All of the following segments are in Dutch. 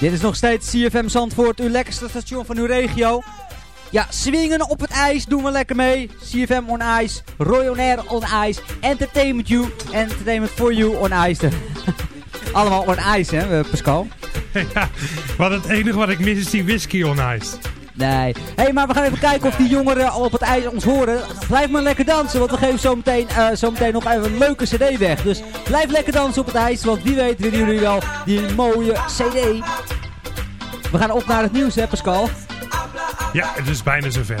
Dit is nog steeds CFM Zandvoort, uw lekkerste station van uw regio. Ja, swingen op het ijs, doen we lekker mee. CFM on ice, Royal Air on ice, Entertainment You, Entertainment for You on ice. Allemaal on ice, hè, eh, Pascal? ja, wat het enige wat ik mis is die whisky on ice. Nee. Hé, hey, maar we gaan even kijken of die jongeren op het ijs ons horen. Blijf maar lekker dansen, want we geven zo meteen, uh, zo meteen nog even een leuke cd weg. Dus blijf lekker dansen op het ijs, want wie weet willen jullie wel die mooie cd. We gaan op naar het nieuws, hè Pascal? Ja, het is bijna zover.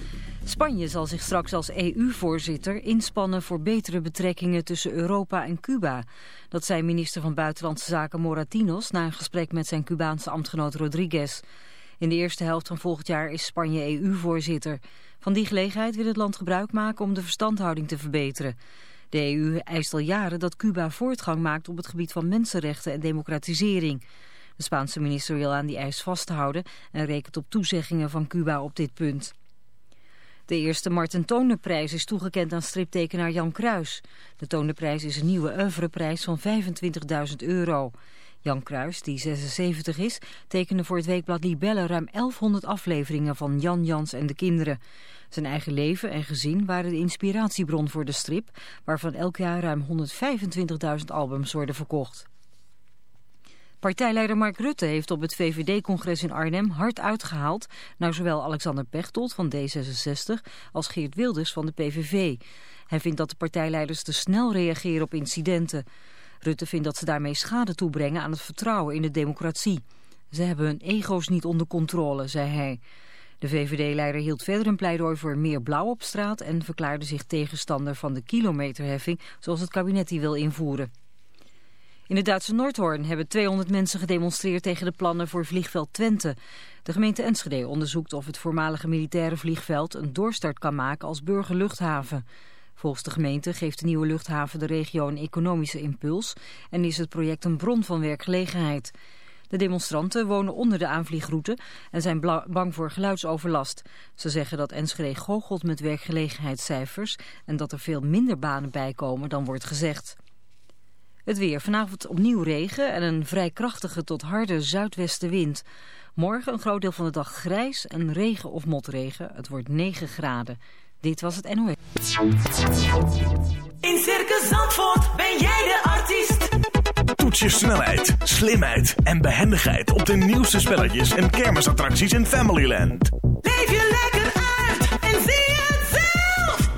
Spanje zal zich straks als EU-voorzitter inspannen voor betere betrekkingen tussen Europa en Cuba. Dat zei minister van Buitenlandse Zaken Moratinos na een gesprek met zijn Cubaanse ambtgenoot Rodriguez. In de eerste helft van volgend jaar is Spanje EU-voorzitter. Van die gelegenheid wil het land gebruik maken om de verstandhouding te verbeteren. De EU eist al jaren dat Cuba voortgang maakt op het gebied van mensenrechten en democratisering. De Spaanse minister wil aan die eis vasthouden en rekent op toezeggingen van Cuba op dit punt. De eerste Martin Tonerprijs is toegekend aan striptekenaar Jan Kruis. De Tonerprijs is een nieuwe oeuvreprijs van 25.000 euro. Jan Kruis, die 76 is, tekende voor het weekblad Libelle ruim 1100 afleveringen van Jan Jans en de kinderen. Zijn eigen leven en gezin waren de inspiratiebron voor de strip, waarvan elk jaar ruim 125.000 albums worden verkocht. Partijleider Mark Rutte heeft op het VVD-congres in Arnhem hard uitgehaald naar zowel Alexander Pechtold van D66 als Geert Wilders van de PVV. Hij vindt dat de partijleiders te snel reageren op incidenten. Rutte vindt dat ze daarmee schade toebrengen aan het vertrouwen in de democratie. Ze hebben hun ego's niet onder controle, zei hij. De VVD-leider hield verder een pleidooi voor meer blauw op straat en verklaarde zich tegenstander van de kilometerheffing zoals het kabinet die wil invoeren. In het Duitse Noordhoorn hebben 200 mensen gedemonstreerd tegen de plannen voor vliegveld Twente. De gemeente Enschede onderzoekt of het voormalige militaire vliegveld een doorstart kan maken als burgerluchthaven. Volgens de gemeente geeft de nieuwe luchthaven de regio een economische impuls en is het project een bron van werkgelegenheid. De demonstranten wonen onder de aanvliegroute en zijn bang voor geluidsoverlast. Ze zeggen dat Enschede goochelt met werkgelegenheidscijfers en dat er veel minder banen bijkomen dan wordt gezegd. Het weer. Vanavond opnieuw regen en een vrij krachtige tot harde zuidwestenwind. Morgen een groot deel van de dag grijs en regen of motregen. Het wordt 9 graden. Dit was het NOS. In Circus Zandvoort ben jij de artiest. Toets je snelheid, slimheid en behendigheid op de nieuwste spelletjes en kermisattracties in Familyland. Leef je lekker uit en zie.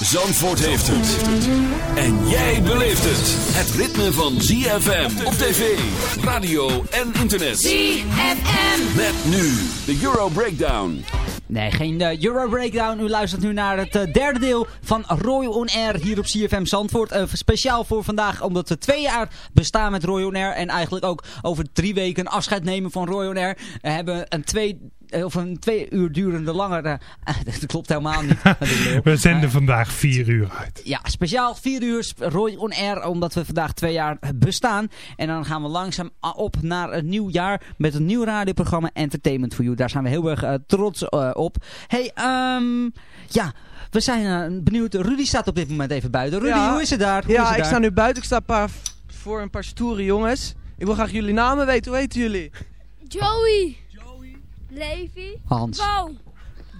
Zandvoort heeft het. En jij beleeft het. Het ritme van ZFM op tv, radio en internet. ZFM. Met nu de Euro Breakdown. Nee, geen uh, Euro Breakdown. U luistert nu naar het uh, derde deel van Royal On Air hier op CFM Zandvoort. Uh, speciaal voor vandaag, omdat we twee jaar bestaan met Royal On Air. En eigenlijk ook over drie weken afscheid nemen van Royal On Air. We hebben een twee of een twee uur durende langere... dat klopt helemaal niet. we zenden vandaag vier uur uit. Ja, speciaal vier uur Roy On Air, omdat we vandaag twee jaar bestaan. En dan gaan we langzaam op naar een nieuw jaar met een nieuw radioprogramma Entertainment for You. Daar zijn we heel erg uh, trots uh, op. Hey, um, ja... We zijn uh, benieuwd. Rudy staat op dit moment even buiten. Rudy, ja. hoe is het daar? Hoe ja, het ik daar? sta nu buiten. Ik sta een paar voor een paar stoere jongens. Ik wil graag jullie namen weten. Hoe heten jullie? Joey. Levi. Hans. Bo.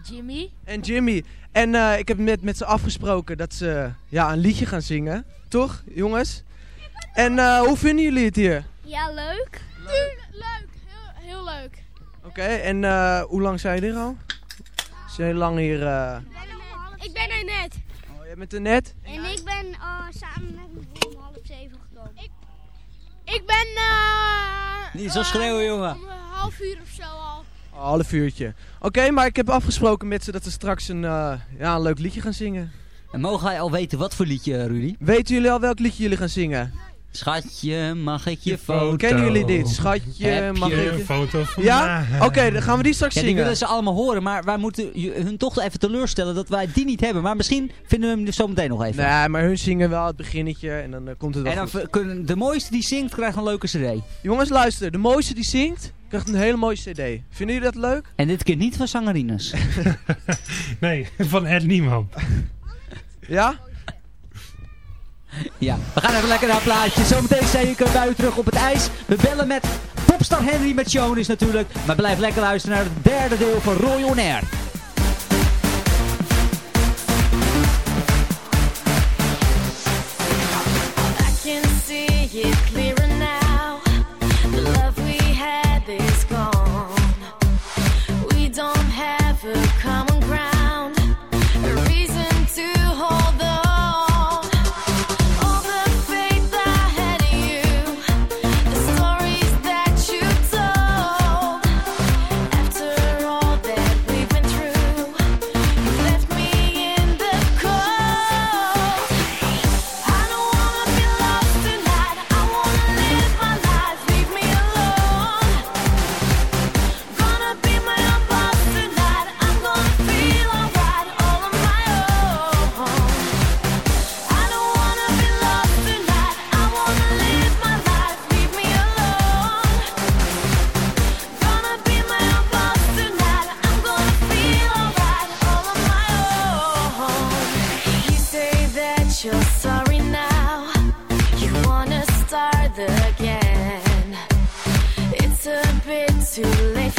Jimmy. En Jimmy. En eh, ik heb met, met ze afgesproken dat ze ja, een liedje gaan zingen. Toch, jongens? En eh, hoe vinden jullie het hier? Ja, leuk. Leuk. leuk. Heel, heel leuk. Oké, en eh, hoe lang zijn jullie er al? Zijn jullie lang hier? eh? Ik ben er net. Oh, jij bent er net? En ik ben uh, samen met mijn broer om half zeven gekomen. Ik, ik ben uh, Niet zo schreeuwen, jongen. om een half uur of zo al. Een half uurtje. Oké, maar ik heb afgesproken met ze dat ze straks een, eh, ja, een leuk liedje gaan zingen. En mogen wij al weten wat voor liedje, Rudy? Weten jullie al welk liedje jullie gaan zingen? Schatje, mag ik je foto? Kennen jullie dit? Schatje, Heb mag je ik je... foto van Ja? Oké, dan gaan we die straks Ja, die zingen. willen ze allemaal horen, maar wij moeten hun toch even teleurstellen dat wij die niet hebben. Maar misschien vinden we hem dus zo meteen nog even. Nee, maar hun zingen wel het beginnetje en dan eh, komt het wel en dan goed. kunnen de mooiste die zingt krijgt een leuke cd. Jongens, luister. De mooiste die zingt, krijgt een hele mooie cd. Vinden jullie dat leuk? En dit keer niet van zangerines. Nee, van Ed Nieman. Ja? ja, we gaan even lekker naar een plaatje. Zometeen zijn bij u terug op het ijs. We bellen met popstar Henry met Jonas natuurlijk. Maar blijf lekker luisteren naar het derde deel van Roy On Air. Too late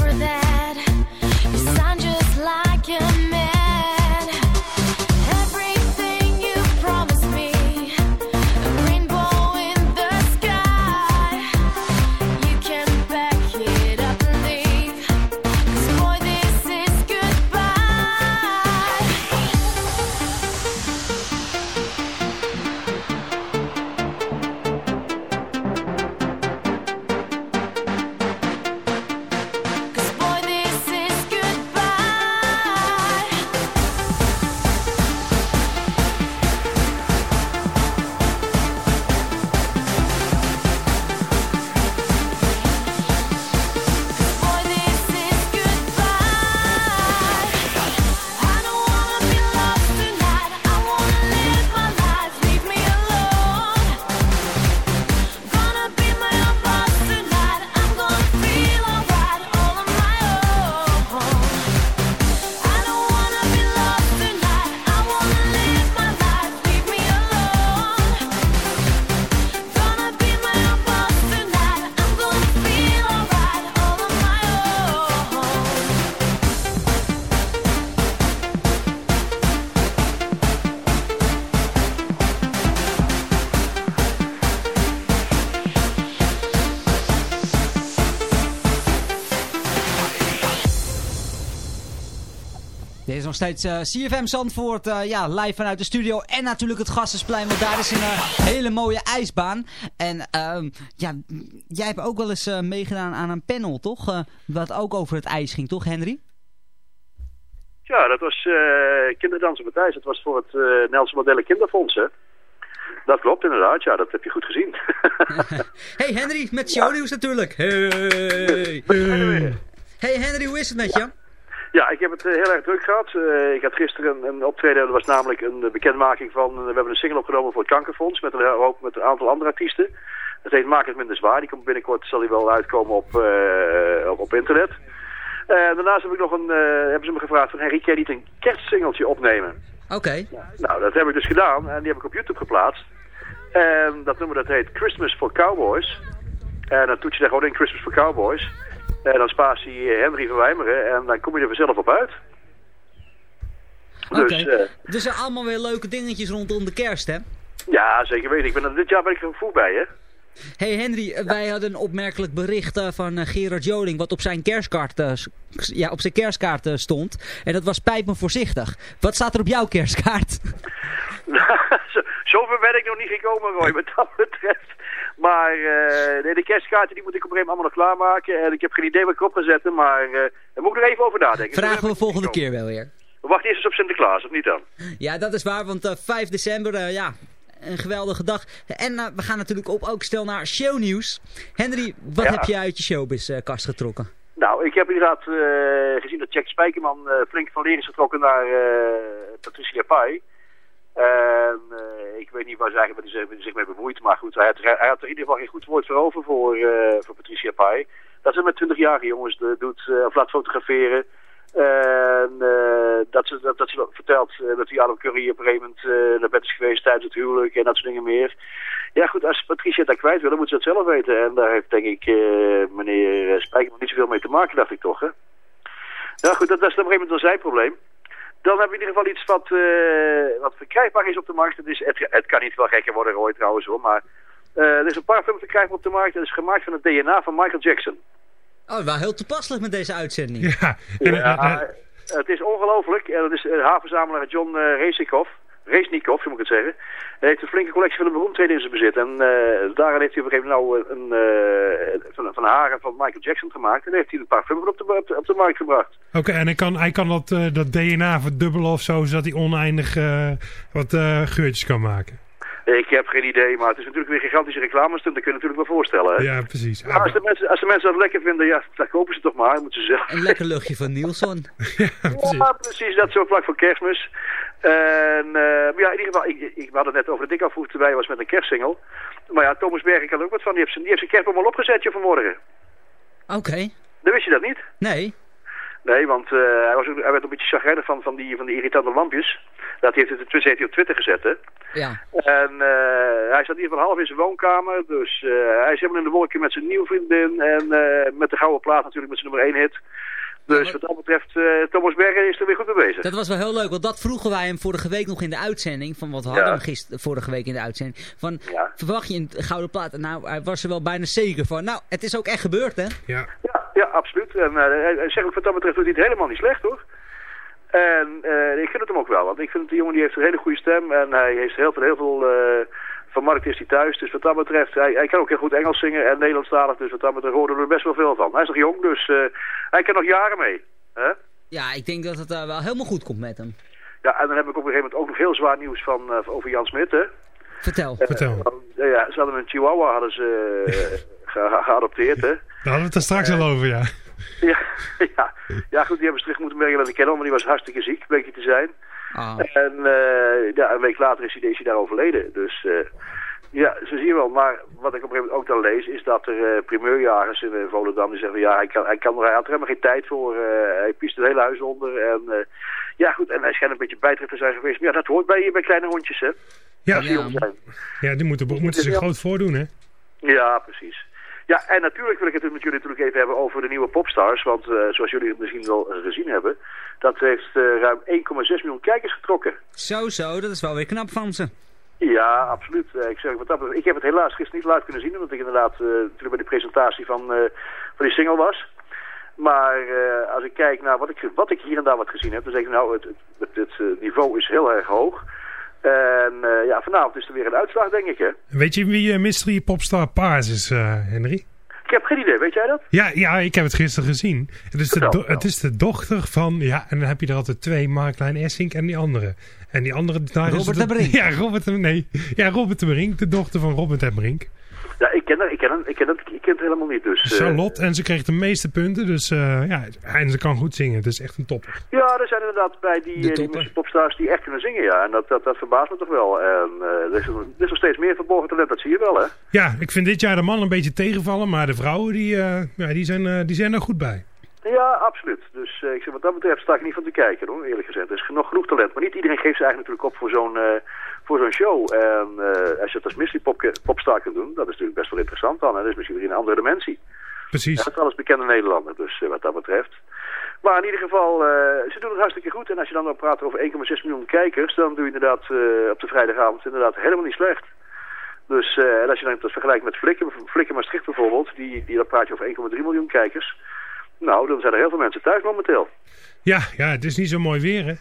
steeds eh, CFM Zandvoort, eh, ja, live vanuit de studio. En natuurlijk het Gassensplein, want daar is een eh, hele mooie ijsbaan. En ehm, ja, jij hebt ook wel eens meegedaan aan een panel, toch? Wat ook over het ijs ging, toch Henry? Ja, dat was Kinderdansen met ijs. Dat was voor het Nelson Mandela Kinderfonds, hè? Dat klopt inderdaad, ja, dat heb je goed gezien. Hey Henry, met shownieuws natuurlijk. Hey. Hey Henry, hoe is het met je? Ja, ik heb het eh, heel erg druk gehad. Eh, ik had gisteren een, een optreden, dat was namelijk een eh, bekendmaking van... we hebben een single opgenomen voor het Kankerfonds met een, ook met een aantal andere artiesten. Dat heet Maak het minder zwaar. Die komt binnenkort, zal die wel uitkomen op, op, op internet. Eh, daarnaast heb ik nog een, hebben ze me gevraagd van... Henry, kan je niet een kerstsingeltje opnemen? Oké. Nou, dat heb ik dus gedaan en die heb ik op YouTube geplaatst. En dat nummer dat heet Christmas for Cowboys. En dan toets je daar gewoon in Christmas for Cowboys. En dan spaart hij eh, Henry van Wijmeren en dan kom je er vanzelf op uit. Oké. Dus, eh, Dus er allemaal weer leuke dingetjes rondom de kerst, hè? ja, zeker weten. Ik ben er, dit jaar ben ik er vroeg bij, hè. hey Henry, eh, wij hadden een opmerkelijk bericht van Gerard Joling wat op zijn kerstkaart, ja, op zijn kerstkaart stond. En dat was pijp me voorzichtig. Wat staat er op jouw kerstkaart? Zo- Zover ben ik nog niet gekomen, Roy, wat dat betreft. Maar eh, de kerstkaarten die moet ik op een gegeven moment allemaal nog klaarmaken. En ik heb geen idee wat ik op ga zetten, maar eh, daar moet ik nog even over nadenken. Vragen we volgende keer wel weer. We wachten eerst eens op Sinterklaas, of niet dan? Ja, dat is waar, want eh, 5 december, eh, ja, een geweldige dag. En we gaan natuurlijk op, ook stel naar shownieuws. Henry, wat Ja. heb je uit je showbiz-kast getrokken? Nou, ik heb inderdaad gezien dat Jack Spijkerman flink van leer is getrokken naar Patricia Pai. En eh, ik weet niet waar ze eigenlijk zich, mee bemoeit, maar goed, hij had, hij had er in ieder geval geen goed woord voor over voor, eh, voor Patricia Pai. Dat ze met 20-jarige jongens eh, doet, eh, of laat fotograferen. En eh, dat, ze, dat, dat ze vertelt dat die Adam Curry op een gegeven moment naar bed is geweest tijdens het huwelijk en dat soort dingen meer. Ja goed, als Patricia dat kwijt wil, dan moet ze dat zelf weten. En daar heeft denk ik meneer Spijkerman niet zoveel mee te maken, dacht ik toch. Hè? Nou goed, dat, is op een gegeven moment zijn probleem. Dan hebben we in ieder geval iets wat, eh, wat verkrijgbaar is op de markt. Het, is, het, het kan niet veel gekker worden, Roy, trouwens hoor. Maar eh, er is een parfum verkrijgbaar op de markt. Dat is gemaakt van het DNA van Michael Jackson. Oh, wel heel toepasselijk met deze uitzending. Ja, eh, eh, het is ongelooflijk. En dat is de haarverzamelaar John uh. Reisnikov, zo moet ik het zeggen. Hij heeft een flinke collectie van de beroemdheden in zijn bezit. En uh, daarin heeft hij op een gegeven moment nou een, uh, van, van haren van Michael Jackson gemaakt. En heeft hij een parfum op de, op de, op de markt gebracht. Oké, en hij kan, hij kan dat, uh, dat DNA verdubbelen of zo, zodat hij oneindig uh, wat uh, geurtjes kan maken. Ik heb geen idee, maar het is natuurlijk weer een gigantische reclamestunt. Dat kun je natuurlijk wel voorstellen. Hè? Ja, precies. Maar als, de mensen, als de mensen dat lekker vinden, ja, dan kopen ze toch maar, moeten ze zeggen. Een lekker luchtje van Nielsen. ja, precies. Ja, precies. Dat zo vlak voor kerstmis. En uh, ja, in ieder geval, ik, ik, we hadden het net over de dikafvoer erbij was met een kerstsingel. Maar ja, Thomas Bergen kan er ook wat van. Die heeft zijn, die heeft zijn kerstboom al opgezet joh, vanmorgen. Oké. Okay. Dan wist je dat niet? Nee. Nee, want uh, hij, was ook, hij werd een beetje chagrijnig van, van, die, van die irritante lampjes. Dat heeft, het, heeft hij op Twitter gezet, hè. Ja. En uh, hij zat in ieder geval half in zijn woonkamer. Dus uh, hij is helemaal in de wolken met zijn nieuwe vriendin. En met de gouden plaat natuurlijk, met zijn nummer 1 hit. Dus wat dat betreft, uh, Thomas Bergen is er weer goed mee bezig. Dat was wel heel leuk, want dat vroegen wij hem vorige week nog in de uitzending. Van wat we hadden ja. hem gisteren, vorige week in de uitzending. Van, ja. verwacht je een gouden plaat? Nou, hij was er wel bijna zeker van. Nou, het is ook echt gebeurd, hè? Ja, ja, ja absoluut. En uh, hij zegt ook wat dat betreft doet hij het helemaal niet slecht, hoor. En uh, ik vind het hem ook wel, want ik vind die jongen die heeft een hele goede stem. En hij heeft heel veel, heel veel uh, van Markt is hij thuis. Dus wat dat betreft, hij, hij kan ook heel goed Engels zingen en Nederlandstalig. Dus wat dat betreft horen we er best wel veel van. Hij is nog jong, dus uh, hij kan nog jaren mee. Hè? Ja, ik denk dat het uh, wel helemaal goed komt met hem. Ja, en dan heb ik op een gegeven moment ook nog heel zwaar nieuws van, uh, over Jan Smit, hè. Vertel. Vertel. ja, ze hadden een chihuahua hadden ze ge geadopteerd, hè. Daar hadden we het er straks al over, ja. Ja, ja. ja, goed, die hebben ze terug moeten brengen naar de kennel, maar die was hartstikke ziek, bleek hij te zijn. Ah. En uh, ja, een week later is hij, is hij daar overleden. Dus uh, ja, zo zie je wel. Maar wat ik op een gegeven moment ook dan lees, is dat er uh, primeurjagers in Volendam die zeggen, ja, hij, kan, hij, kan, hij had er helemaal geen tijd voor. hij piest het hele huis onder. En ja, goed, en hij schijnt een beetje bijter te zijn geweest. Maar ja, dat hoort bij, bij kleine hondjes, hè. Ja, ja. ja die moeten, moeten zich groot voordoen, hè. Ja, precies. Ja, en natuurlijk wil ik het met jullie natuurlijk even hebben over de nieuwe popstars. Want uh, zoals jullie het misschien wel gezien hebben, dat heeft uh, ruim 1,6 miljoen kijkers getrokken. Zo, zo, dat is wel weer knap van ze. Ja, absoluut. Uh, ik, zeg, wat dat, ik heb het helaas gisteren niet live kunnen zien, omdat ik inderdaad natuurlijk bij de presentatie van, van die single was. Maar als ik kijk naar wat ik, wat ik hier en daar wat gezien heb, dan zeg ik nou, het, het, het, het niveau is heel erg hoog. En uh, ja, vanavond is er weer een uitslag, denk ik, hè. Weet je wie uh, mystery popstar Paars is, uh, Henry? Ik heb geen idee, weet jij dat? Ja, ja ik heb het gisteren gezien. Het is, de, het is de dochter van, ja, en dan heb je er altijd twee, Marklein Essink en die andere. En die andere... Daar Robert is de Brink. Ja, Robert de, nee, ja, Robert de Brink, de dochter van Robert de Brink. Ja, ik ken het, ik ken ik ken het, ik ken het helemaal niet. Dus, Charlotte, en ze kreeg de meeste punten, dus uh, ja, en ze kan goed zingen. Het is echt een topper. Ja, er zijn inderdaad bij die, uh, die popstars die echt kunnen zingen, ja. En dat, dat, dat verbaast me toch wel. En uh, er, is, er is nog steeds meer verborgen talent, dat zie je wel, hè. Ja, ik vind dit jaar de man een beetje tegenvallen, maar de vrouwen, die, ja, die, zijn, die zijn er goed bij. Ja, absoluut. Dus eh, ik zeg, wat dat betreft sta ik niet van te kijken hoor, eerlijk gezegd. Er is nog genoeg talent, maar niet iedereen geeft zich eigenlijk natuurlijk op voor zo'n eh, voor zo'n show. En eh, als je het als mystery pop, popstar kunt doen, dat is natuurlijk best wel interessant dan. En dat is misschien weer in een andere dimensie. Precies. Ja, het is alles bekende Nederlander, dus wat dat betreft. Maar in ieder geval, ze doen het hartstikke goed. En als je dan nog praat over 1,6 miljoen kijkers, dan doe je inderdaad op de vrijdagavond inderdaad helemaal niet slecht. Dus en als je dan dat vergelijkt met Flikker, Flikker Maastricht bijvoorbeeld, die, die, dan praat je over 1,3 miljoen kijkers. Nou, dan zijn er heel veel mensen thuis momenteel. Ja, ja, het is niet zo mooi weer, hè?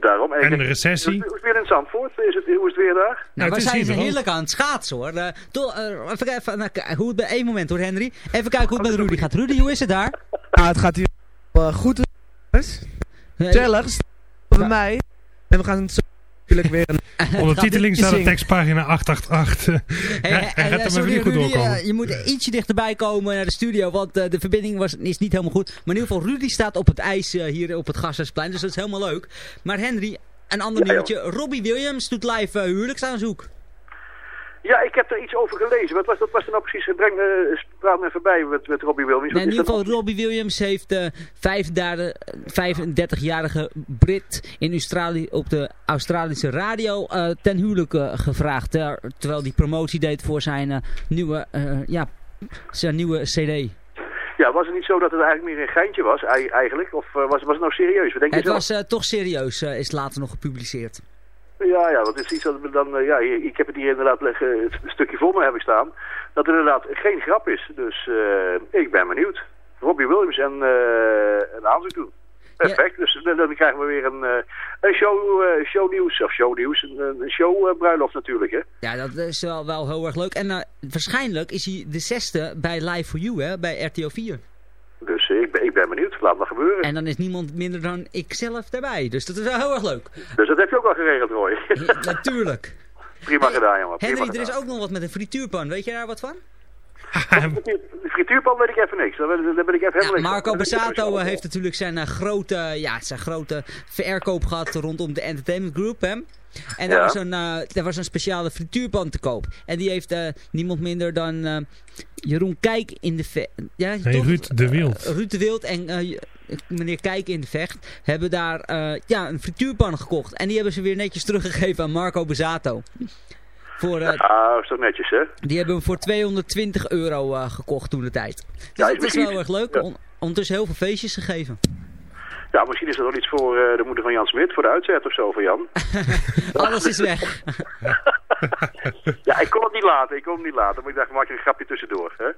Daarom. En een recessie. Hoe is het weer in Zandvoort? Is het, hoe is het weer daar? Nou, we zijn heerlijk aan het schaatsen hoor. Eh, to- eh, even kijken, nou, hoe het bij één moment hoor Henry. Even kijken hoe het met Rudy gaat. Rudy, hoe is het daar? Nou, het gaat hier eh, goed. Gezellig. Bij mij. En we gaan het zo natuurlijk weer een... Ondertiteling staat op tekstpagina 888. Hey, Ja, hey, hij gaat er maar weer goed Rudy, doorkomen. eh, je moet ietsje dichterbij komen naar de studio, want eh, de verbinding was, is niet helemaal goed. Maar in ieder geval, Rudy staat op het ijs eh, hier op het Gasthuisplein, dus dat is helemaal leuk. Maar Henry, een ander Ja, nieuwtje. Robbie Williams doet live uh, huwelijksaanzoek. Ja, ik heb er iets over gelezen. Wat was dat was er nou precies? Breng, eh, praat me even bij met, met Robbie Williams. Nee, in ieder geval, Robbie Williams heeft de 35-jarige Brit in Australië op de Australische radio eh, ten huwelijk eh, gevraagd. ter- terwijl hij promotie deed voor zijn eh, nieuwe, eh, ja, zijn nieuwe cd. Ja, was het niet zo dat het eigenlijk meer een geintje was, ei- eigenlijk? Of eh, was, was het nou serieus? Wat denk je Het zelf? was eh, toch serieus, eh, is later nog gepubliceerd. Ja, ja, want het is iets dat we dan... eh, ja, ik heb het hier inderdaad leggen, het een stukje voor me heb ik staan. Dat het inderdaad geen grap is. Dus eh, ik ben benieuwd. Robbie Williams en eh een aanzoek doen. Perfect. Dus dan, krijgen we weer een, eh, een show, eh, shownieuws. Of shownieuws. Een, een showbruiloft natuurlijk, hè. Ja, dat is wel, wel heel erg leuk. En eh, waarschijnlijk is hij de zesde bij Live for You, hè, bij RTO 4. Ik, ben, ik ben benieuwd. Laat maar gebeuren. En dan is niemand minder dan ikzelf daarbij. Dus dat is wel heel erg leuk. Dus dat heb je ook al geregeld, Roy. Natuurlijk. Prima gedaan, jongen. Prima Henry, er is ook nog wat met een frituurpan. Weet je daar wat van? De frituurpan weet ik even niks. Daar ben, daar ben ik even helemaal Marco niks eh, heeft natuurlijk zijn, eh, grote, ja, zijn grote verkoop gehad rondom de Entertainment Group. Hè? En daar, Ja. was een, eh, daar was een speciale frituurpan te koop. En die heeft eh, niemand minder dan eh, Jeroen Kijk in de vecht. Ja, Nee, toch? Ruud de Wild. Ruud de Wild en eh, meneer Kijk in de vecht hebben daar eh, ja, een frituurpan gekocht. En die hebben ze weer netjes teruggegeven aan Marco Bassato. Voor, Ah, is toch netjes, hè? die hebben hem voor 220 euro eh, gekocht toen de tijd. Dus Ja, dat is is wel erg leuk. ja. On- ondertussen heel veel feestjes gegeven. Ja, misschien is er wel iets voor eh, de moeder van Jan Smit, voor de uitzet of zo van Jan. Alles is weg. ja, ik kon het niet laten, ik kon het niet laten, maar ik dacht, maak er een grapje tussendoor. Hè?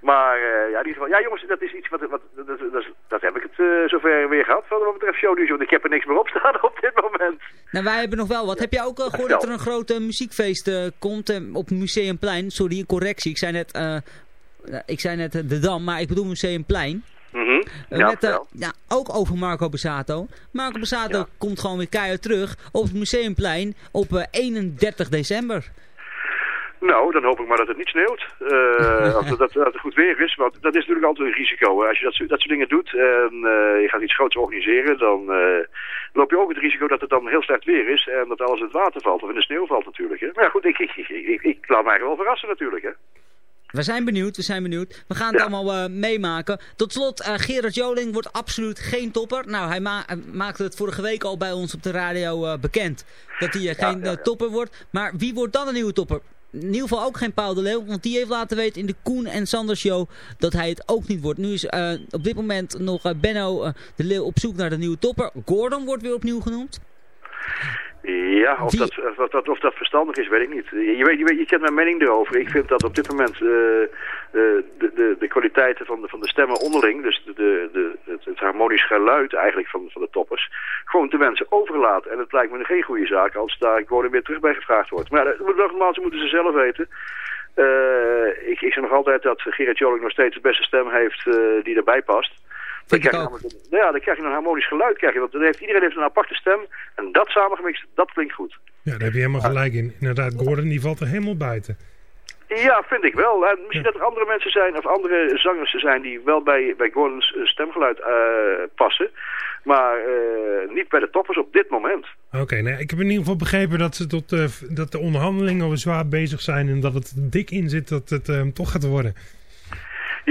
Maar eh, ja, in ieder geval, ja jongens, dat is iets wat, wat dat, dat, dat, dat heb ik het eh, zover weer gehad van wat betreft shownieuws, want ik heb er niks meer op staan op dit moment. Nou, wij hebben nog wel wat. Heb jij ook al gehoord dat er een grote muziekfeest eh, komt eh, op Museumplein? Sorry, een correctie. Ik zei net, eh, eh, ik zei net eh, de Dam, maar ik bedoel Museumplein. Mhm. Eh, Ja, met, eh, vertel. ja, ook over Marco Bassato. Marco Bassato komt gewoon weer keihard terug op het Museumplein op eh, 31 december. Nou, dan hoop ik maar dat het niet sneeuwt. Eh, dat, dat, dat het goed weer is. Want dat is natuurlijk altijd een risico. Als je dat, soort- dat soort dingen doet en eh, je gaat iets groots organiseren, dan eh, loop je ook het risico dat het dan heel slecht weer is. En dat alles in het water valt of in de sneeuw valt natuurlijk. Hè. Maar ja, goed, ik, ik, ik, laat mij wel verrassen natuurlijk. Hè. We zijn benieuwd, we zijn benieuwd. We gaan het allemaal meemaken. Tot slot, Gerard Joling wordt absoluut geen topper. Nou, hij, ma hij maakte het vorige week al bij ons op de radio bekend. Dat hij geen topper wordt. Maar wie wordt dan een nieuwe topper? In ieder geval ook geen Paul de Leeuw. Want die heeft laten weten in de Koen en Sander show dat hij het ook niet wordt. Nu is eh, op dit moment nog eh, Benno eh, de Leeuw op zoek naar de nieuwe topper. Gordon wordt weer opnieuw genoemd. Ja, of dat, of, dat, of dat verstandig is, weet ik niet. Je, weet, je, weet, je kent mijn mening erover. Ik vind dat op dit moment eh, eh, de, de, de kwaliteiten van de, van de stemmen onderling, dus de, de, de, het, het harmonisch geluid eigenlijk van, van de toppers, gewoon te wensen overlaten. En het lijkt me geen goede zaak als daar gewoon weer terug bij gevraagd wordt. Maar ja, dat- nogmaals, moeten ze zelf weten. Eh, ik, ik zeg nog altijd dat Gerard Joling nog steeds de beste stem heeft eh, die erbij past. Dan krijg, je ja, dan krijg je een harmonisch geluid. Krijg je, want dan heeft, iedereen heeft een aparte stem. En dat samengemixt, dat klinkt goed. Ja, daar heb je helemaal gelijk in. Inderdaad, Gordon die valt er helemaal buiten. Ja, vind ik wel. En misschien dat er andere mensen zijn, of andere zangers zijn die wel bij, bij Gordons eh, stemgeluid eh, passen. Maar eh, niet bij de toppers op dit moment. Oké, nou, ik heb in ieder geval begrepen dat, ze tot, dat de onderhandelingen zwaar bezig zijn en dat het dik in zit dat het toch gaat worden.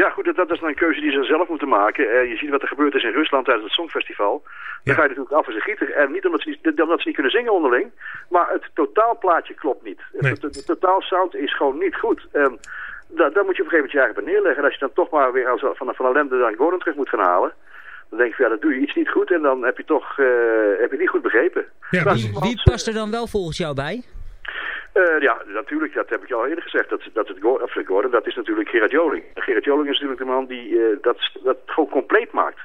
Ja, goed, dat, dat is dan een keuze die ze zelf moeten maken. Eh, je ziet wat er gebeurd is in Rusland tijdens het Songfestival. Dan ga je natuurlijk af als een gieter. En niet omdat ze niet, omdat ze niet kunnen zingen onderling, maar het totaalplaatje klopt niet. Nee. Het, het, het totaalsound is gewoon niet goed. En daar, daar moet je op een gegeven moment je eigen bij neerleggen. En als je dan toch maar weer als, van, van ellende dan Gordon terug moet gaan halen, dan denk je, ja, dan doe je iets niet goed en dan heb je toch eh, heb je niet goed begrepen. Ja, Nou, wie past er dan wel volgens jou bij? Eh, ja, natuurlijk, dat heb ik al eerder gezegd. Dat, dat het of Gordon, dat is natuurlijk Gerard Joling. Gerard Joling is natuurlijk de man die eh, dat, dat gewoon compleet maakt.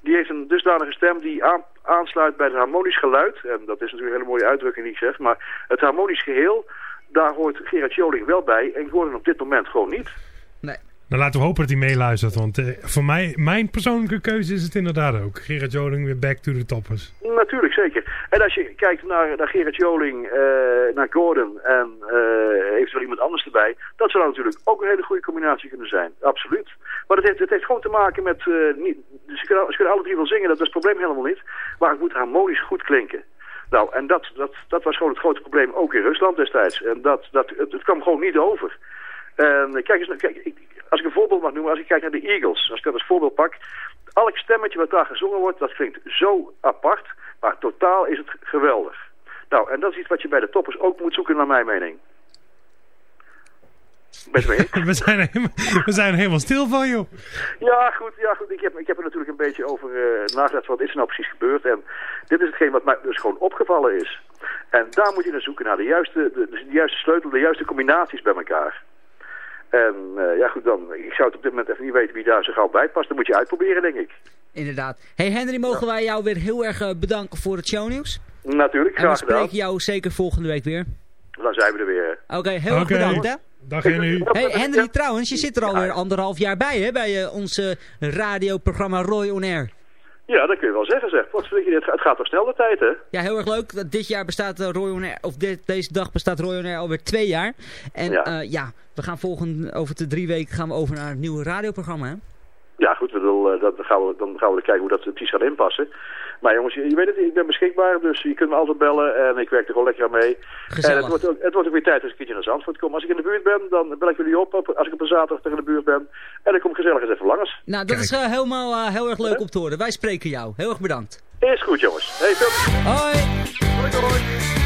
Die heeft een dusdanige stem die aan, aansluit bij het harmonisch geluid. En dat is natuurlijk een hele mooie uitdrukking die ik zeg. Maar het harmonisch geheel, daar hoort Gerard Joling wel bij. En Gordon op dit moment gewoon niet. Nou, laten we hopen dat hij meeluistert. Want eh, voor mij, mijn persoonlijke keuze is het inderdaad ook. Gerard Joling weer back to the toppers. Natuurlijk, zeker. En als je kijkt naar, naar Gerard Joling, eh, naar Gordon en eh, eventueel iemand anders erbij, dat zou natuurlijk ook een hele goede combinatie kunnen zijn. Absoluut. Maar het heeft, het heeft gewoon te maken met, niet, ze, kunnen, ze alle drie wel zingen, dat is het probleem helemaal niet. Maar het moet harmonisch goed klinken. Nou, en dat, dat, dat was gewoon het grote probleem ook in Rusland destijds. En dat, dat, het kwam gewoon niet over. En eh, kijk eens, kijk, ik, als ik een voorbeeld mag noemen, als ik kijk naar de Eagles, als ik dat als voorbeeld pak. Elk stemmetje wat daar gezongen wordt, dat klinkt zo apart, maar totaal is het geweldig. Nou, en dat is iets wat je bij de toppers ook moet zoeken, naar mijn mening. Best mee eens? we, zijn helemaal, we zijn helemaal stil van, joh. Ja, goed, ja, goed. Ik, heb, ik heb er natuurlijk een beetje over eh nagedacht. Wat is er nou precies gebeurd? En dit is hetgeen wat mij dus gewoon opgevallen is. En daar moet je naar zoeken, naar de juiste, de, de juiste sleutel, de juiste combinaties bij elkaar. En eh, ja, goed, dan, ik zou het op dit moment even niet weten wie daar zo gauw bij past. Dan moet je uitproberen, denk ik. Inderdaad. Hey Henry, mogen wij jou weer heel erg eh, bedanken voor het shownieuws? Natuurlijk, En we graag gedaan. spreken jou zeker volgende week weer. Dan zijn we er weer. Oké, heel erg bedankt hè. Dag Henry. Hey Henry, trouwens, je zit er alweer anderhalf jaar bij hè, bij eh, ons radioprogramma Roy On Air. Ja, dat kun je wel zeggen, zeg. Het, het gaat toch snel de tijd, hè? Ja, heel erg leuk. Dit jaar bestaat eh, Roy On Air, of dit, deze dag bestaat Roy On Air alweer twee jaar. En Ja. ja, ja we gaan volgende, over de drie weken gaan we over naar een nieuw radioprogramma hè. Ja, goed, we eh, dan, gaan we, dan gaan we kijken hoe dat precies gaat inpassen. Maar jongens, je, je weet het, ik ben beschikbaar, dus je kunt me altijd bellen en ik werk er gewoon lekker aan mee. Gezellig. En het wordt, ook, het wordt ook weer tijd als ik een keertje naar Zandvoort kom. Als ik in de buurt ben, dan bel ik jullie op, op als ik op een zaterdag tegen de buurt ben. En dan kom ik gezellig eens even langs. Nou, dat Kijk. is eh, helemaal eh, heel erg leuk om te horen. Wij spreken jou. Heel erg bedankt. Is goed, jongens. Hey, Hoi! Hoi, hoi.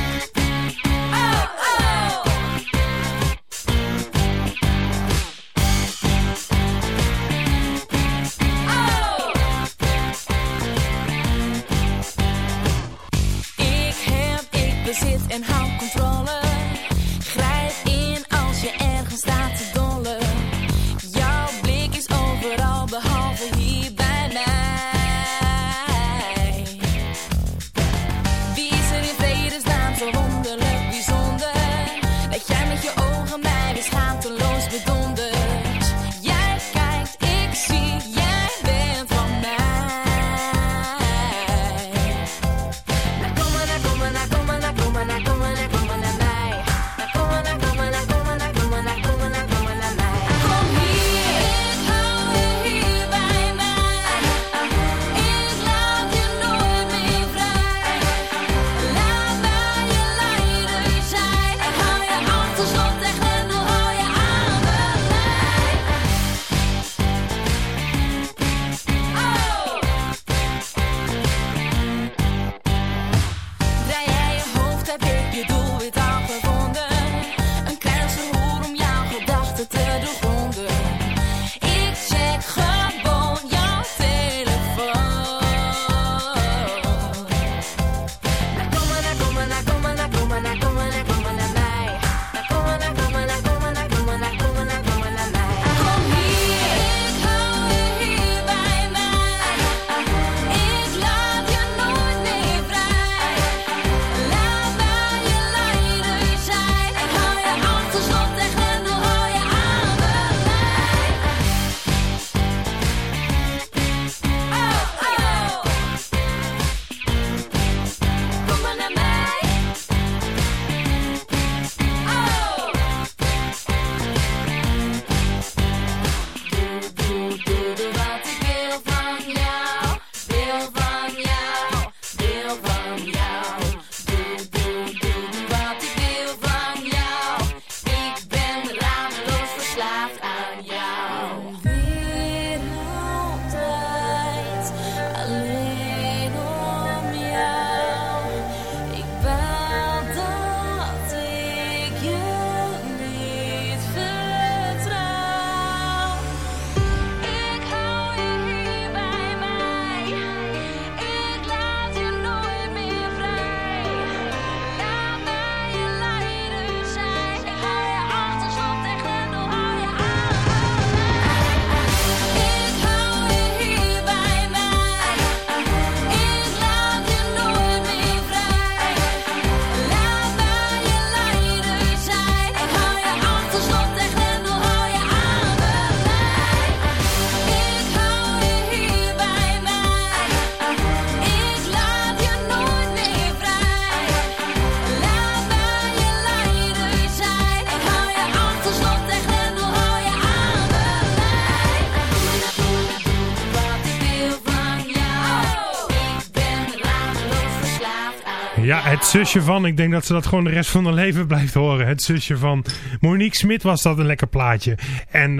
Zusje van, ik denk dat ze dat gewoon de rest van haar leven blijft horen. Het zusje van Monique Smit was dat een lekker plaatje. En uh,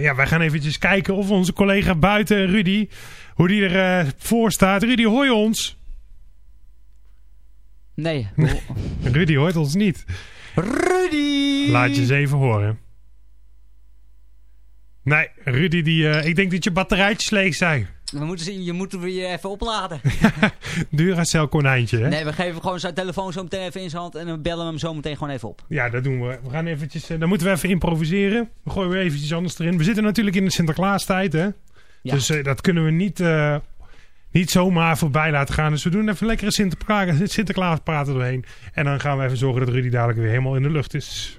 ja, wij gaan eventjes kijken of onze collega buiten, Rudy, hoe die ervoor uh, voor staat. Rudy, hoor je ons? Nee. Rudy hoort ons niet. Rudy! Laat je eens even horen. Nee, Rudy, die, uh, ik denk dat je batterijtjes leeg zijn. We moeten zien, je moet weer even opladen. Duracell konijntje, hè? Nee, we geven gewoon zijn telefoon zo meteen even in zijn hand en we bellen hem zo meteen gewoon even op. Ja, dat doen we. We gaan eventjes, uh, dan moeten we even improviseren. We gooien weer eventjes anders erin. We zitten natuurlijk in de Sinterklaastijd, hè? Ja. Dus uh, dat kunnen we niet, uh, niet zomaar voorbij laten gaan. Dus we doen even lekkere Sinterklaas, Sinterklaas praten doorheen. En dan gaan we even zorgen dat Rudy dadelijk weer helemaal in de lucht is.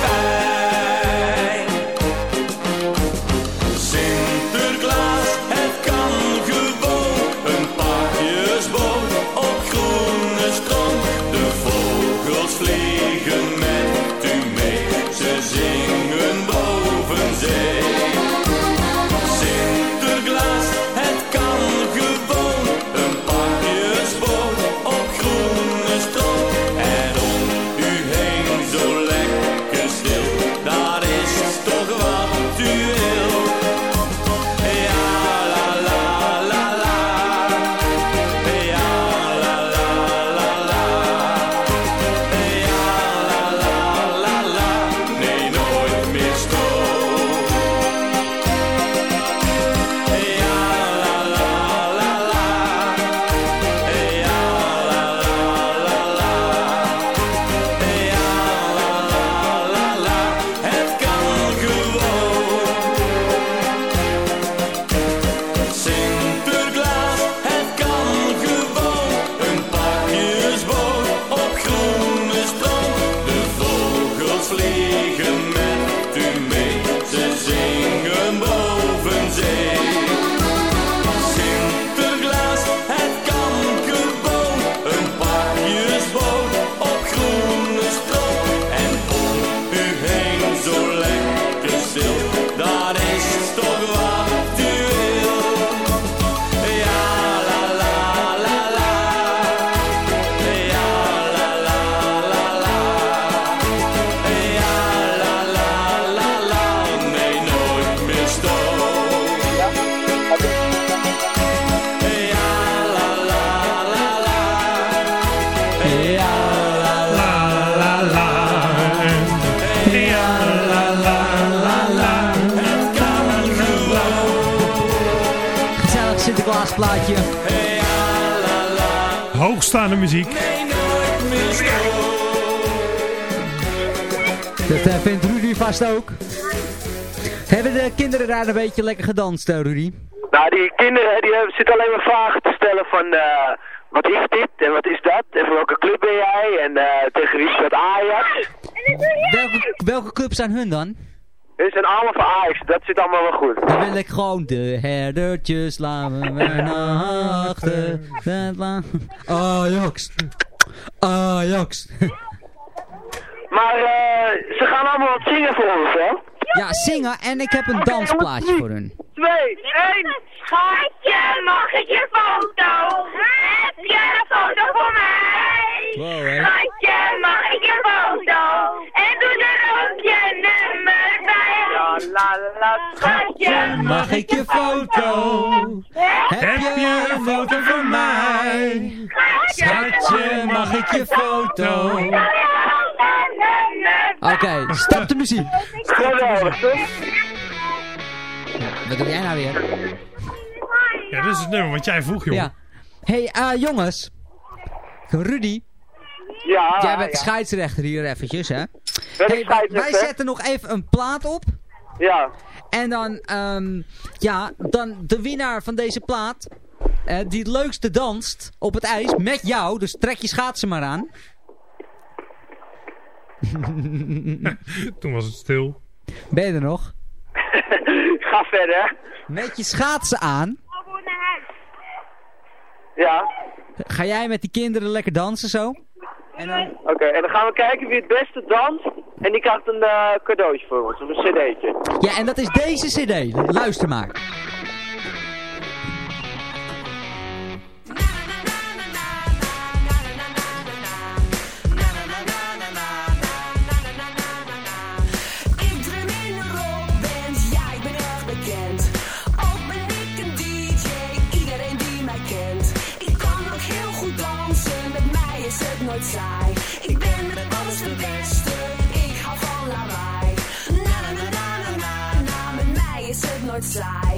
Hoogstaande muziek. Dat uh, vindt Rudy vast ook. Hebben de kinderen daar een beetje lekker gedanst, uh, Rudy? Nou, die kinderen die hebben, zitten alleen maar vragen te stellen van... eh, wat is dit en wat is dat? En voor welke club ben jij? En eh, tegen wie speelt Ajax? Welke, welke club zijn hun dan? Dit zijn allemaal van Ajax, dat zit allemaal wel goed. Dan wil ik gewoon de herdertjes laten we naar achter. Ajax. Ajax. Maar eh, ze gaan allemaal wat zingen voor ons, hè? Ja, zingen en ik heb een dansplaatje voor hun. Twee, één. Schatje, mag ik je foto? Heb je een foto voor mij? Wow, hè? Schatje, mag ik je foto? En doe er ook je nummer bij. La la Schatje, Mag ik je foto? Heb je een foto van mij? Schatje, mag ik je foto? Oké, stop de muziek. Geweldig, Wat doe jij nou weer? Ja, dit is het nummer wat jij vroeg, joh. Ja. hey, eh, jongens. Rudy, Ja, jij bent de ja. scheidsrechter hier eventjes, hè? Hey, wij, wij zetten nog even een plaat op. Ja. En dan, ehm, ja, dan de winnaar van deze plaat, eh, die het leukste danst op het ijs met jou. Dus trek je schaatsen maar aan. Toen was het stil. Ben je er nog? Ga verder. Met je schaatsen aan. Ja. Ga jij met die kinderen lekker dansen zo? En dan... Oké, en dan gaan we kijken wie het beste danst. En die krijgt een eh, cadeautje voor ons, of een cd'tje. Ja, en dat is deze cd. Luister maar. Ik ben met alles beste, ik hou van lawaai. Na na na na na na, met mij is het nooit saai.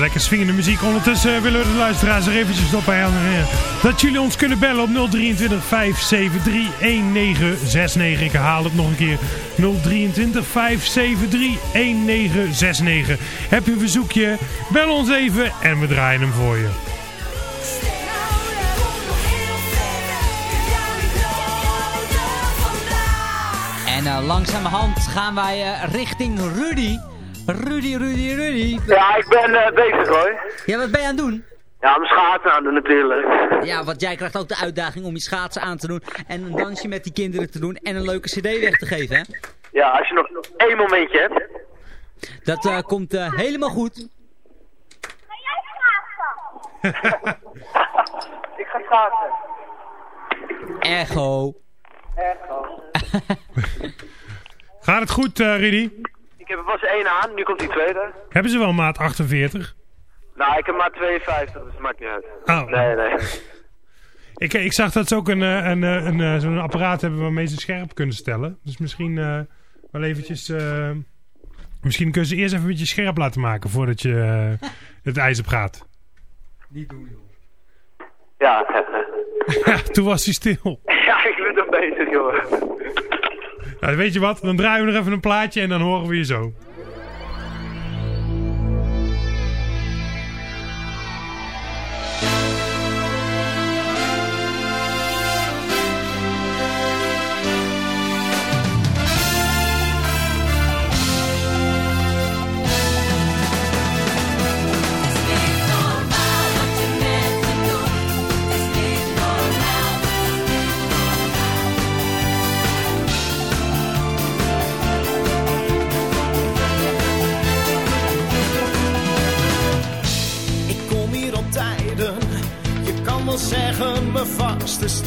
Lekker swingende muziek. Ondertussen willen we de luisteraars er eventjes op herinneren dat jullie ons kunnen bellen op 023 573 1969. Ik herhaal het nog een keer. 023 573 1969. Heb je een verzoekje? Bel ons even en we draaien hem voor je. En uh, langzamerhand gaan wij uh, richting Rudy. Rudy, Rudy, Rudy. Ja, ik ben uh, bezig hoor. Ja, wat ben je aan het doen? Ja, mijn schaatsen aan doen natuurlijk. Ja, want jij krijgt ook de uitdaging om je schaatsen aan te doen. En een dansje met die kinderen te doen. En een leuke cd weg te geven, hè? Ja, als je nog één momentje hebt. Dat komt helemaal goed. Ga jij schaatsen? ik ga schaatsen. Echo. Echo. Gaat het goed, uh, Rudy? Ik heb er pas één aan, nu komt die tweede. Hebben ze wel maat 48? Nou, ik heb maat 52, dus dat maakt niet uit. Oh. Nee, nee. Ik, ik zag dat ze ook een, een, een, een zo'n apparaat hebben waarmee ze scherp kunnen stellen. Dus misschien uh, wel eventjes... Uh, misschien kunnen ze eerst even een beetje scherp laten maken voordat je uh, het ijs op gaat. Niet doen, joh. Ja. ja, toen was hij stil. Ja, ik ben nog bezig, joh. Nou, weet je wat? Dan draaien we nog even een plaatje en dan horen we je zo.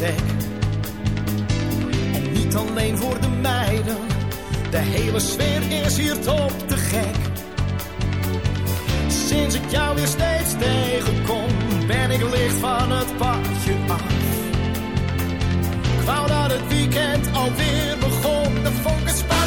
En niet alleen voor de meiden, de hele sfeer is hier top te gek. Sinds ik jou weer steeds tegenkom, ben ik licht van het padje af. Ik wou dat het weekend alweer begon, de spuiten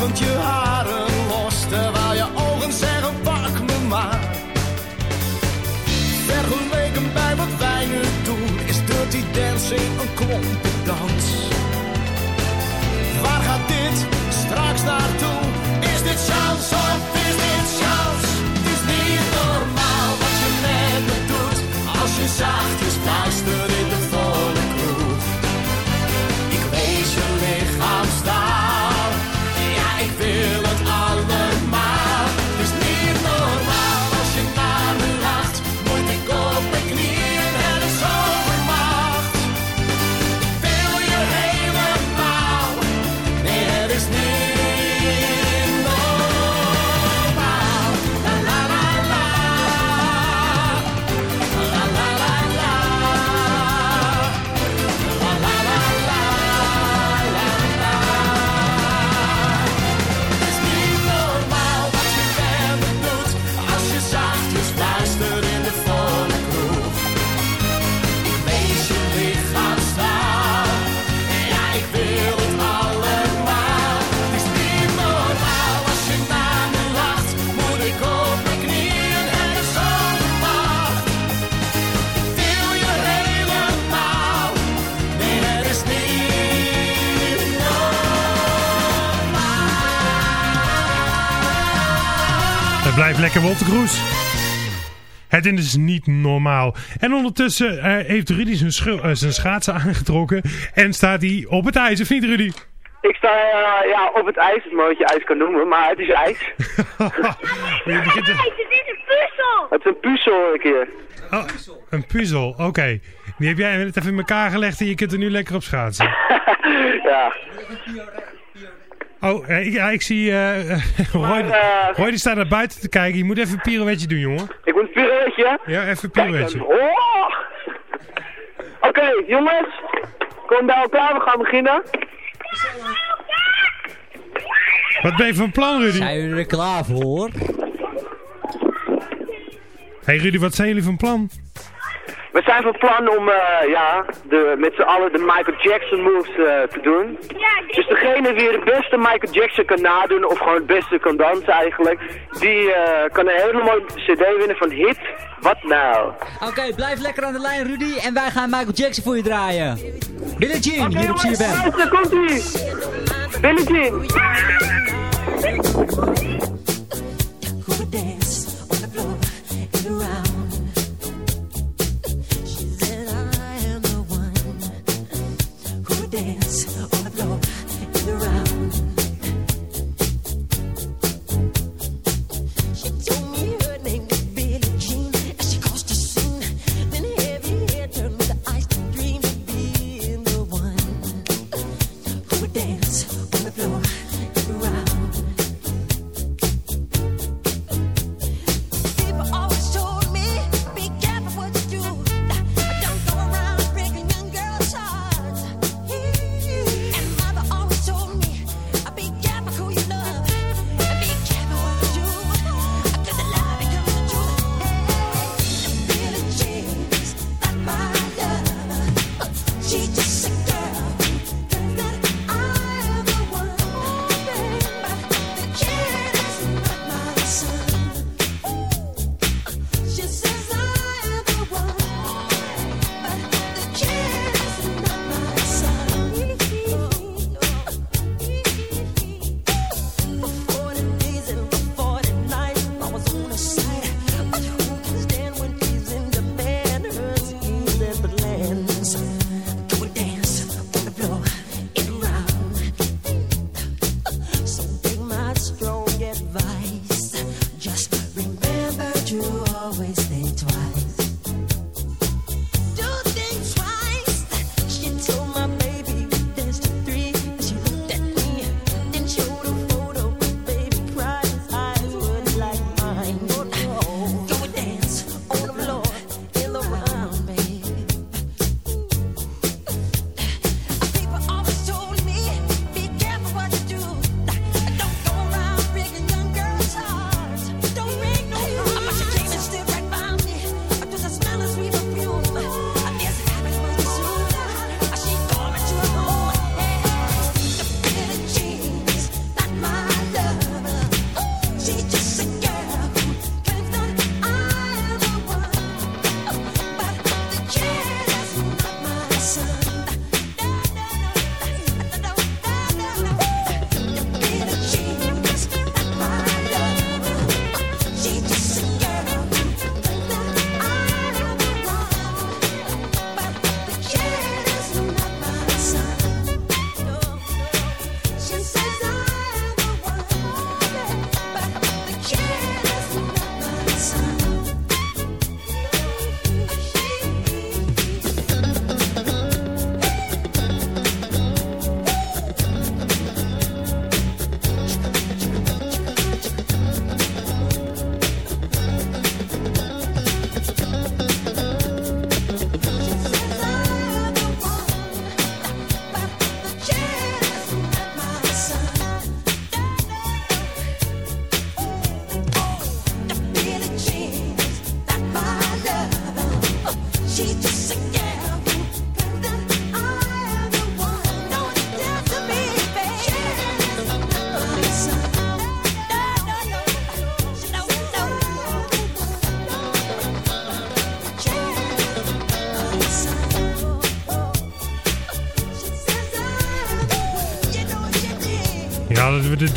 lachend je haren los, terwijl je ogen zeggen pak me maar. Vergeleken bij wat wij nu doen, is dirty dancing een klompendans. Waar gaat dit straks naartoe? Is dit chance of is dit chance? Het is niet normaal wat je met me doet. Als je zachtjes fluistert lekker Wolter Kroes. Het is niet normaal. En ondertussen eh, heeft Rudy zijn, eh, zijn schaatsen aangetrokken en staat hij op het ijs, of niet Rudy? Ik sta eh, ja, op het ijs, het je ijs kan noemen, maar het is ijs. Je begint te- Het is een puzzel! Het is een puzzel ik hier. Oh, een puzzel, oké. Die heb jij net even in elkaar gelegd en je kunt er nu lekker op schaatsen. ja. Oh, eh, ik, ja, ik zie eh Roy, Roy die staat naar buiten te kijken. Je moet even een pirouetje doen, jongen. Ik moet een pirouetje. Ja, even een pirouetje. Oh! Oké, jongens. Kom bij elkaar, we gaan beginnen. Wat ben je van plan, Rudy? Zijn jullie er klaar voor? Hey Rudy, wat zijn jullie van plan? We zijn van plan om eh, ja, de, met z'n allen de Michael Jackson moves eh, te doen. Dus degene die het beste Michael Jackson kan nadoen, of gewoon het beste kan dansen eigenlijk, die eh, kan een hele mooie cd winnen van Hit Wat Nou. Oké, blijf lekker aan de lijn, Rudy. En wij gaan Michael Jackson voor je draaien. Billie Jean, hier op CFM. Luister, komt ie! Billie Jean!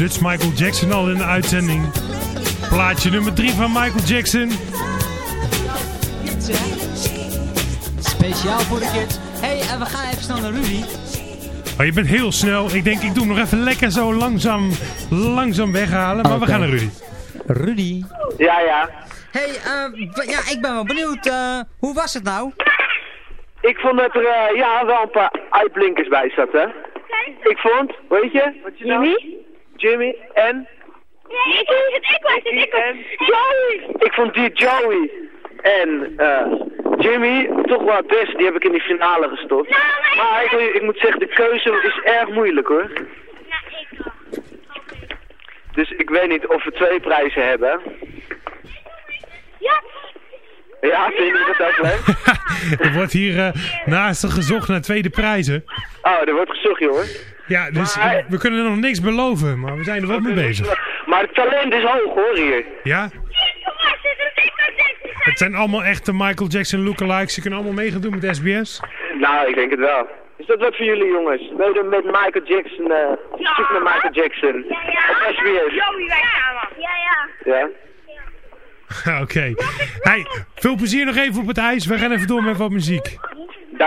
Dutch Michael Jackson al in de uitzending. Plaatje nummer 3 van Michael Jackson. Speciaal voor de kids. hey, en we gaan even snel naar Rudy. Oh, je bent heel snel. Ik denk, ik doe hem nog even lekker zo langzaam, langzaam weghalen. Maar we gaan naar Rudy. Rudy. Ja, ja. hey, eh, ja, ik ben wel benieuwd. eh, hoe was het nou? Ik vond dat er eh, ja, wel een paar uitblinkers bij zaten. Ik vond, weet je? Wat je Jimmy? Jimmy en? Nee, ik was het, ik was het, ik was het. Joey! Ik vond die Joey en eh, Jimmy toch wel het beste. Die heb ik in die finale gestopt. Maar ik, ik moet zeggen, de keuze is erg moeilijk hoor. Dus ik weet niet of we twee prijzen hebben. Ja. Ja, vind je dat ook leuk? er wordt hier eh, naast gezocht naar tweede prijzen. Oh, er wordt gezocht, hoor. Ja, dus we kunnen nog niks beloven, maar we zijn er wel mee bezig. Maar het talent is hoog hoor hier. Ja? Het zijn allemaal echte Michael Jackson lookalikes. Ze kunnen allemaal mee gaan doen met SBS. Nou, ik denk het wel. Is dat wat voor jullie jongens? Meedoen met Michael Jackson, eh zoek naar Michael Jackson. Op SBS. Joey, wij samen. Ja, ja. Ja? Oké. Hey, veel plezier nog even op het ijs. We gaan even door met wat muziek.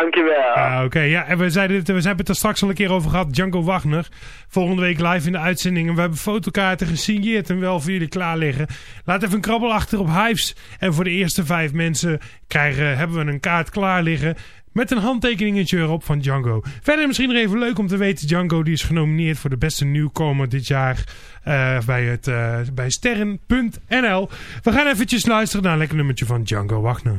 Dankjewel. Ah, Oké, ja, en we, zeiden we hebben het er straks al een keer over gehad. Django Wagner. Volgende week live in de uitzending. En we hebben fotokaarten gesigneerd en wel voor jullie klaar liggen. Laat even een krabbel achter op Hives. En voor de eerste vijf mensen krijgen, hebben we een kaart klaar liggen. Met een handtekeningetje erop van Django. Verder misschien nog even leuk om te weten. Django die is genomineerd voor de beste nieuwkomer dit jaar. eh, bij, het, eh, bij sterren.nl. We gaan eventjes luisteren naar een lekker nummertje van Django Wagner.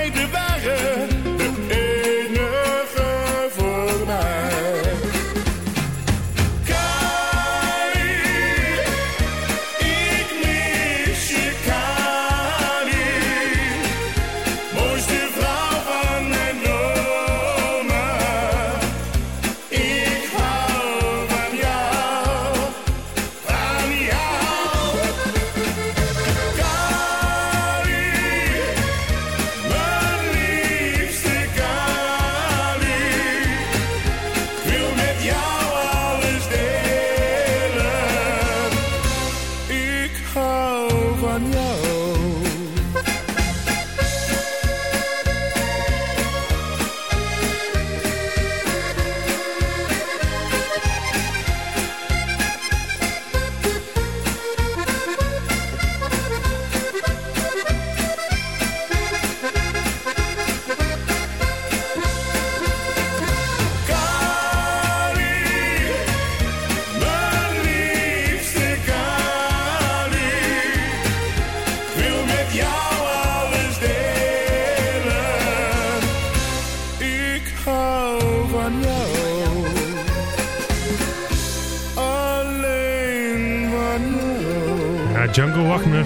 Jungle Wagner.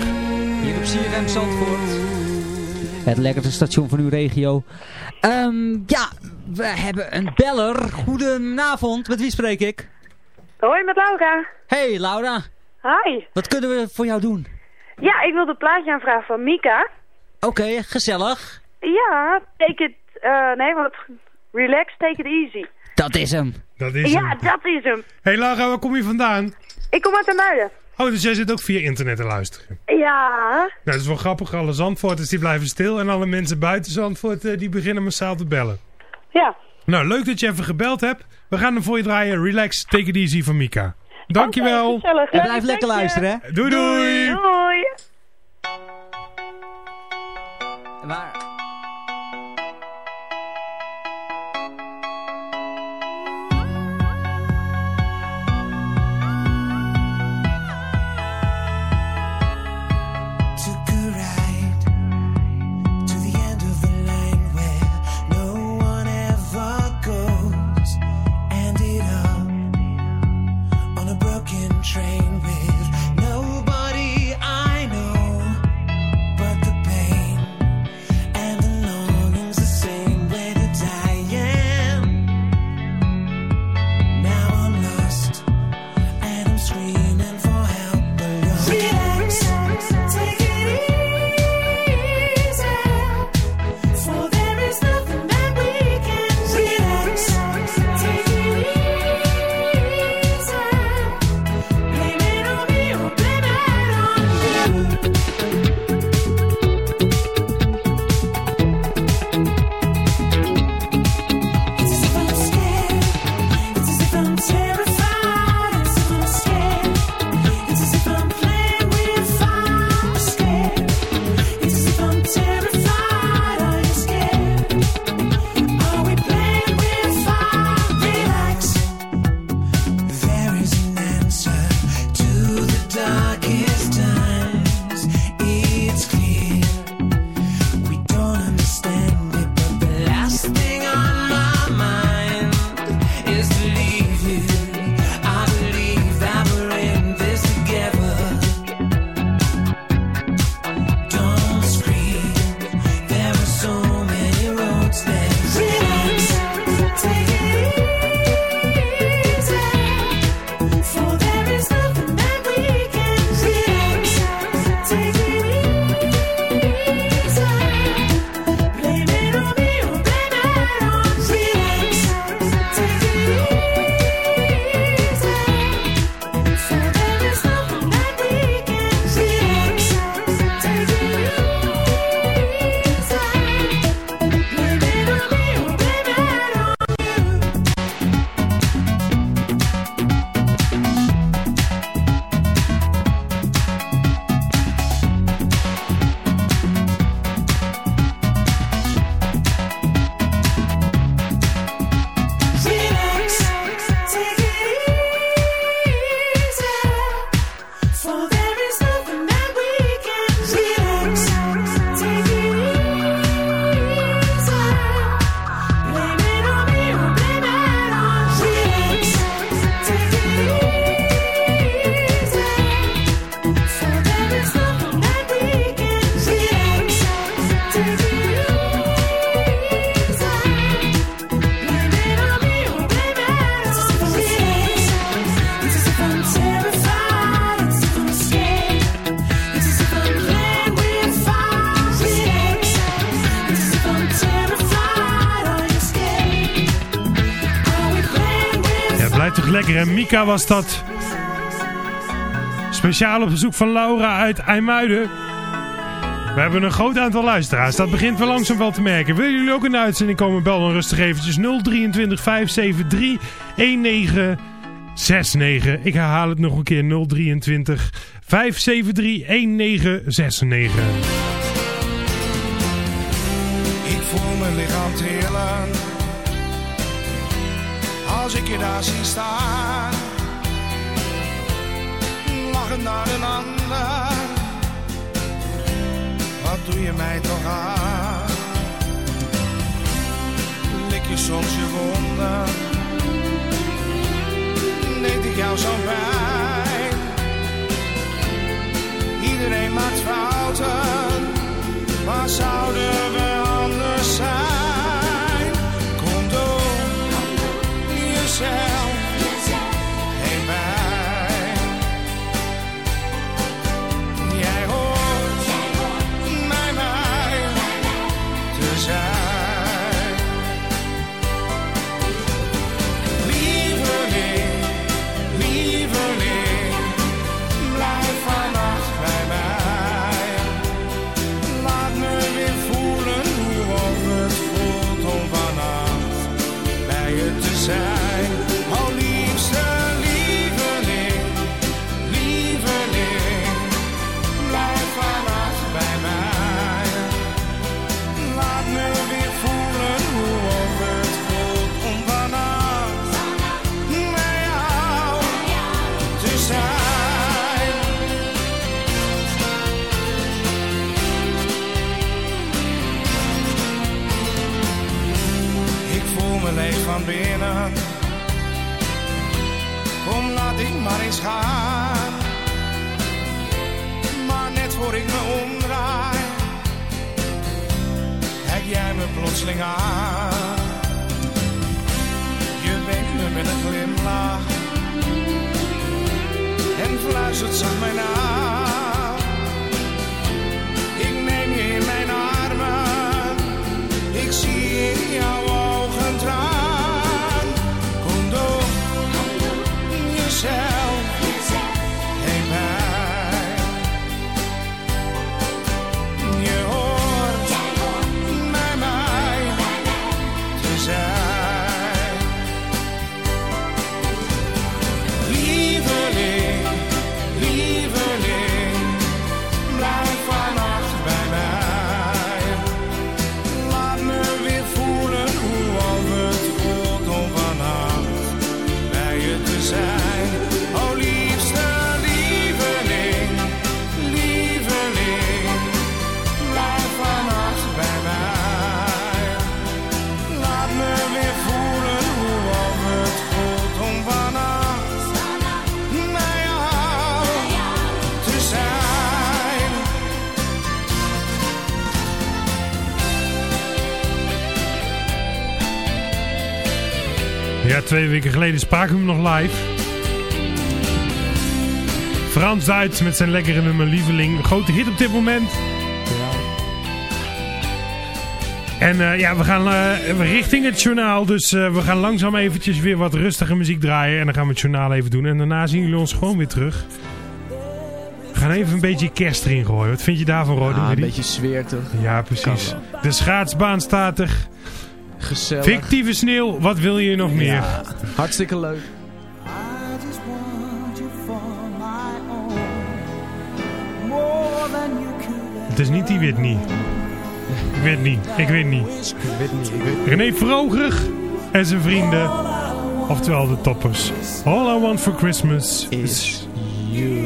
Hier op CFM Zandvoort. Het lekkerste station van uw regio. Ehm, ja, we hebben een beller. Goedenavond, met wie spreek ik? Hoi, met Laura. Hey Laura, Hi. wat kunnen we voor jou doen? Ja, ik wilde een plaatje aanvragen van Mika. Oké, gezellig. Ja, take it... eh, nee, wat... Relax, take it easy. Dat is hem. Dat is ja, hem. dat is hem. Hey Lara, waar kom je vandaan? Ik kom uit de muiden. Oh, dus jij zit ook via internet te luisteren. Ja. Nou, dat is wel grappig. Alle Zandvoorters die blijven stil. En alle mensen buiten Zandvoort eh, die beginnen massaal te bellen. Ja. Nou, leuk dat je even gebeld hebt. We gaan hem voor je draaien. Relax, take it easy van Mika. Dankjewel. gezellig. En blijf lekker luisteren, hè? Doei doei. Doei. Maar... hè? Mika was dat. Speciaal op bezoek van Laura uit IJmuiden. We hebben een groot aantal luisteraars. Dat begint wel langzaam wel te merken. Willen jullie ook de uitzending komen? Bel dan rustig eventjes 023 573 1969. Ik herhaal het nog een keer 023 573 1969. Ik voel mijn lichaam trillen ik je daar zie staan. Lachend naar een ander, wat doe je mij toch aan? Lik je soms je wonden, deed ik jou zo pijn? Iedereen maakt fouten, maar zouden we shine. Ja, twee weken geleden spraken we hem nog live. Frans Duits met zijn lekkere nummer Lieveling. Grote hit op dit moment. En eh, ja, we gaan eh, richting het journaal. Dus eh, we gaan langzaam eventjes weer wat rustige muziek draaien. En dan gaan we het journaal even doen. En daarna zien jullie ons gewoon weer terug. We gaan even een beetje kerst erin gooien. Wat vind je daarvan, Rodin? Ja, een beetje sfeer toch? Ja, precies. De schaatsbaan staat er. Gezellig. Fictieve sneeuw, wat wil je nog meer? Ja, hartstikke leuk. Het is niet die Whitney. Ik weet niet. Ik weet niet, ik weet René Vroger en zijn vrienden. Oftewel de toppers. All I want for Christmas is you.